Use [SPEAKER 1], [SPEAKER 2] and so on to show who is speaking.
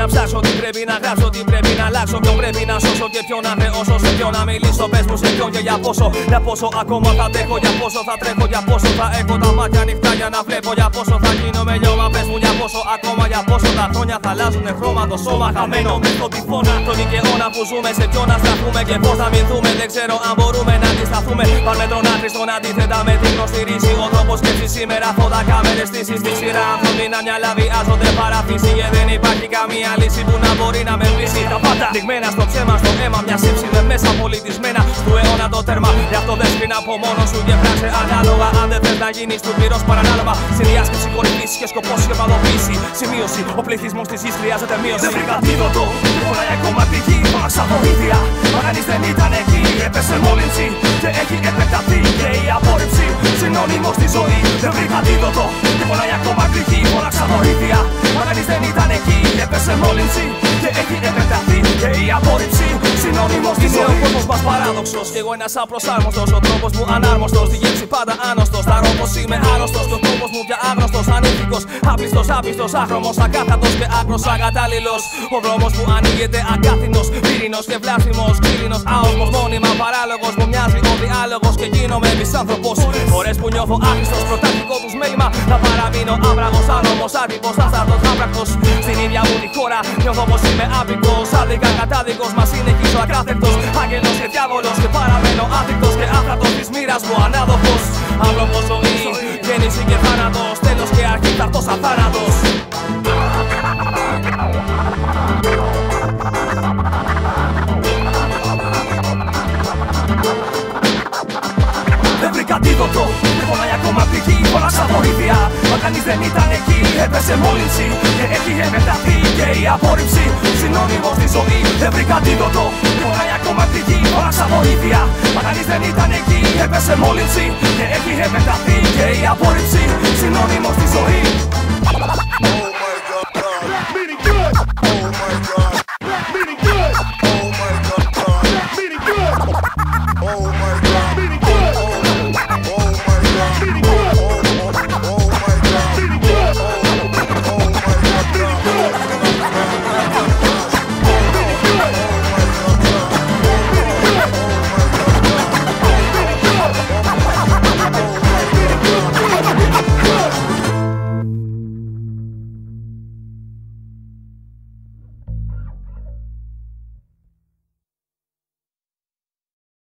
[SPEAKER 1] να ψάξω, τι πρέπει να γράψω, τι πρέπει να αλλάξω. Ποιον πρέπει να σώσω και ποιον να χρεώσω, σε ποιον να μιλήσω. Πες μου σε ποιον και για πόσο, για πόσο ακόμα θα τρέχω, για πόσο θα τρέχω, για πόσο θα έχω τα μάτια ανοιχτά για να βλέπω, για πόσο θα γίνω με λιώμα. Πες μου για πόσο ακόμα, για πόσο τα χρόνια θα αλλάζουν χρώμα το σώμα χαμένο με το τυφώνα. Το δικαιώνα που ζούμε, σε ποιον να σταθούμε και πώς θα μηνθούμε. Δεν ξέρω αν μπορούμε να αντισταθούμε. Πάμε τον άχρηστον αντίθετα με την γνωστή ρίση. Ο τρόπος σκέψη σήμερα φώτα κάμερες στη στη σειρά. Ανθρώπινα μυαλά βιάζονται παραφύση και δεν υπάρχει καμία λύση που να μπορεί να με βρήσει. Τα πάντα δειγμένα στο ψέμα, στο αίμα. Μια σύψη με μέσα πολιτισμένα του αιώνα το τέρμα. Γι' αυτό δεν σπίνα από μόνο σου και πράξε ανάλογα. Αν δεν θες να γίνεις του πυρό παρανάλωμα. Συνδιάσκεψη κορυφής και σκοπός σχεδαδοποίηση. Σημείωση. Ο πληθυσμός της γης χρειάζεται μείωση. Δεν βρήκα αντίδοτο. Χωράει ακόμα πηγή. Φώναξα βοήθεια. Μα κανεί δεν ήταν εκεί. Έπεσε μόλυνση και έχει επεκταθεί και η απόρριψη. Συνώνυμος στη ζωή. Δεν βρήκα αντίδοτο. Και πονάει ακόμα κρυκή. Φώναξα βοήθεια. Μα κανεί δεν ήταν εκεί. Έπεσε μόλυνση και έχει επεκταθεί και η απόρριψη. Συνώνυμο στη ζωή. Ο κόσμο μας παράδοξος. Και εγώ ένας απροσάρμοστο. Ο τρόπος μου ανάρμοστο. Στη γεύση πάντα άνοστος. Θα ρω είμαι άρρωστος. Και ο τρόπο μου πια άγνωστος. Ανήθικος. Άπιστο, άπιστος. Άχρωμος. Ακάθατος και άκρος ακατάλληλο. Ο δρόμος που ανοίγεται αγκάθινο. Πύρινο και βλάσιμος. Κλίνο άοσμο. Μόνιμα παράλογος. Μου μοιάζει ο διάλογος και γίνομαι μισάνθρωπος. Φορές που νιώθω άχρηστος. Πρωταρχικό τους μέλημα. Θα παραμείνω άβραγο. Άνομος. Άτυπος. Άστατο. Άμπρακτο. Στην ίδια μου τη χώρα. Νιώθω πως είμαι άπικος. Άδικα κατάδικος. Μα συνεχίζω ακάθεκτο. Άγγελος και διάβολος. Και παραμένω άθικτο και άθρατος της μοίρας μου ανάδοχος. Άνθρωπο δεν πονάει ακόμα πηγή Φώναξα βοήθεια, μα κανείς δεν ήταν εκεί Έπεσε μόλυνση και έχει επεκταθεί και η απόρριψη. Συνώνυμος στη ζωή, δεν βρήκα αντίδοτο. Δεν πονάει ακόμα πηγή, φώναξα βοήθεια Μα κανείς δεν ήταν εκεί Έπεσε μόλυνση και έχει επεκταθεί και η απόρριψη. Συνώνυμος στη ζωή